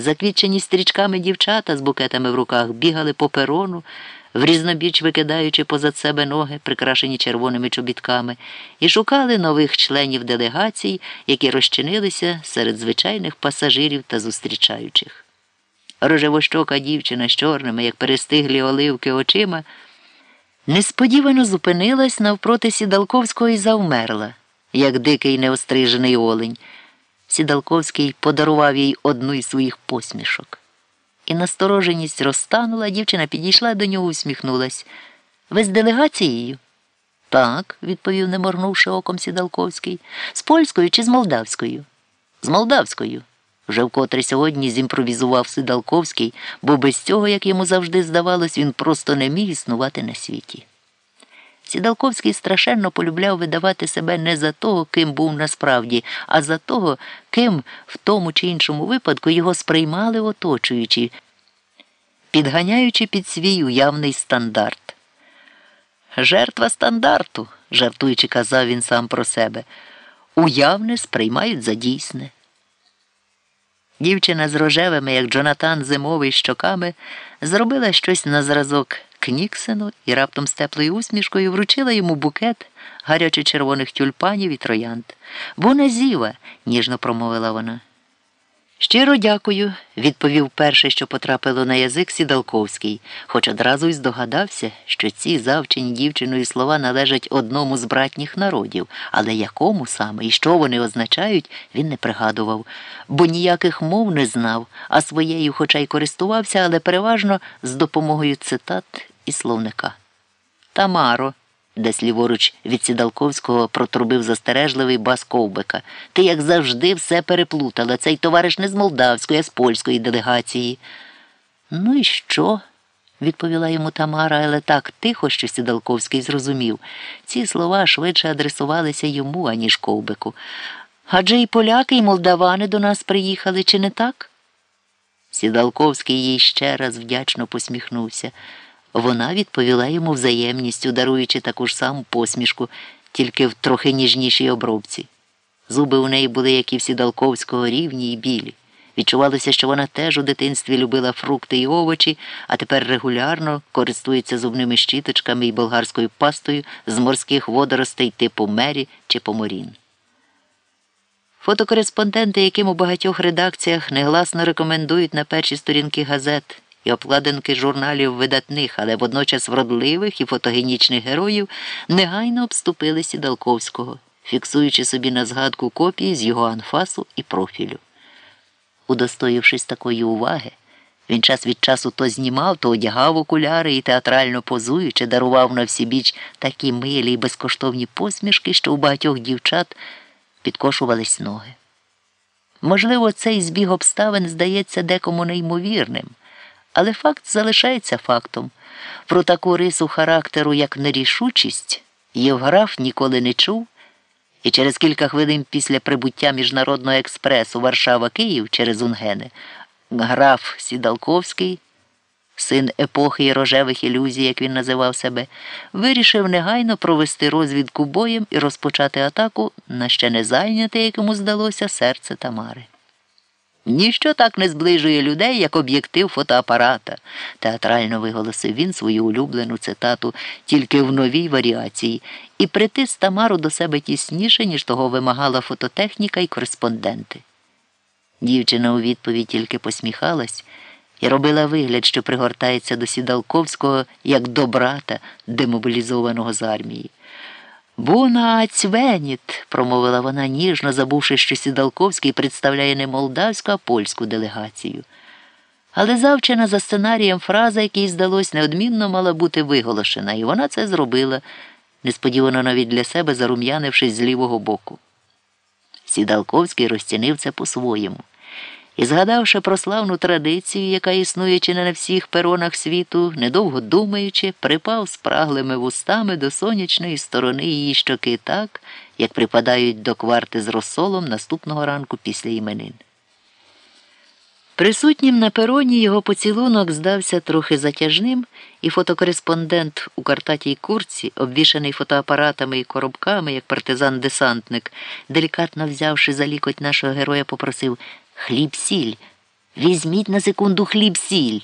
Заквітчені стрічками дівчата з букетами в руках бігали по перону, в різнобіч викидаючи позад себе ноги, прикрашені червоними чобітками, і шукали нових членів делегацій, які розчинилися серед звичайних пасажирів та зустрічаючих. Рожевощока дівчина з чорними, як перестиглі оливки очима, несподівано зупинилась навпроти сідалковського і завмерла, як дикий неострижений олень. Сідалковський подарував їй одну із своїх посмішок. І настороженість розтанула, дівчина підійшла до нього, усміхнулась. Ви з делегацією? Так, відповів, не моргнувши оком Сідалковський. З польською чи з молдавською? З молдавською. Вже вкотре сьогодні зімпровізував Сидалковський, бо без цього, як йому завжди здавалось, він просто не міг існувати на світі. Сідалковський страшенно полюбляв видавати себе не за того, ким був насправді, а за того, ким в тому чи іншому випадку його сприймали оточуючи, підганяючи під свій уявний стандарт. Жертва стандарту, жартуючи, казав він сам про себе, уявне сприймають за дійсне. Дівчина з рожевими, як Джонатан зимовий щоками, зробила щось на зразок Кніксену і раптом з теплою усмішкою вручила йому букет гарячо червоних тюльпанів і троянд. Буна зіва, ніжно промовила вона. Щиро дякую, відповів перше, що потрапило на язик Сідалковський, хоч одразу й здогадався, що ці завчені дівчиною слова належать одному з братніх народів, але якому саме і що вони означають, він не пригадував, бо ніяких мов не знав, а своєю, хоча й користувався, але переважно з допомогою цитат і словника. Тамаро десь ліворуч від Сідалковського протрубив застережливий бас ковбика. Ти, як завжди, все переплутала. Цей товариш не з молдавської, а з польської делегації. Ну і що? відповіла йому Тамара, але так тихо, що Сідалковський зрозумів. Ці слова швидше адресувалися йому, аніж ковбику. Адже і поляки, і молдавани до нас приїхали, чи не так? Сідалковський їй ще раз вдячно посміхнувся. Вона відповіла йому взаємністю, даруючи таку ж саму посмішку, тільки в трохи ніжнішій обробці. Зуби у неї були, як і всі Далковського, рівні й білі. Відчувалося, що вона теж у дитинстві любила фрукти і овочі, а тепер регулярно користується зубними щіточками і болгарською пастою з морських водоростей типу мері чи поморін. Фотокореспонденти, яким у багатьох редакціях негласно рекомендують на перші сторінки газет і обкладинки журналів видатних, але водночас вродливих і фотогенічних героїв, негайно обступили Сідалковського, фіксуючи собі на згадку копії з його анфасу і профілю. Удостоївшись такої уваги, він час від часу то знімав, то одягав окуляри і театрально позуючи, дарував на всі біч такі милі й безкоштовні посмішки, що у багатьох дівчат підкошувались ноги. Можливо, цей збіг обставин здається декому неймовірним. Але факт залишається фактом. Про таку рису характеру, як нерішучість, Євграф ніколи не чув, і через кілька хвилин після прибуття міжнародного експресу Варшава Київ через Унгени граф Сідалковський, син епохи рожевих ілюзій, як він називав себе, вирішив негайно провести розвідку боєм і розпочати атаку на ще не зайняте, як йому здалося, серце Тамари. Ніщо так не зближує людей, як об'єктив фотоапарата, театрально виголосив він свою улюблену цитату тільки в новій варіації, і притис Тамару до себе тісніше, ніж того вимагала фототехніка і кореспонденти. Дівчина у відповідь тільки посміхалась і робила вигляд, що пригортається до Сідалковського як до брата, демобілізованого з армії. Буна Цвеніт, промовила вона ніжно, забувши, що Сідалковський представляє не молдавську, а польську делегацію. Але завчена за сценарієм фраза, якій здалось, неодмінно мала бути виголошена, і вона це зробила, несподівано навіть для себе зарум'янившись з лівого боку. Сідалковський розцінив це по-своєму. І, згадавши про славну традицію, яка існує чи не на всіх перонах світу, недовго думаючи, припав спраглими вустами до сонячної сторони її щоки так, як припадають до кварти з розсолом наступного ранку після іменин. Присутнім на пероні його поцілунок здався трохи затяжним, і фотокореспондент у картатій курці, обвішаний фотоапаратами і коробками, як партизан-десантник, делікатно взявши за лікоть нашого героя, попросив хліб сіль, Візьміть на секунду хліб сіль.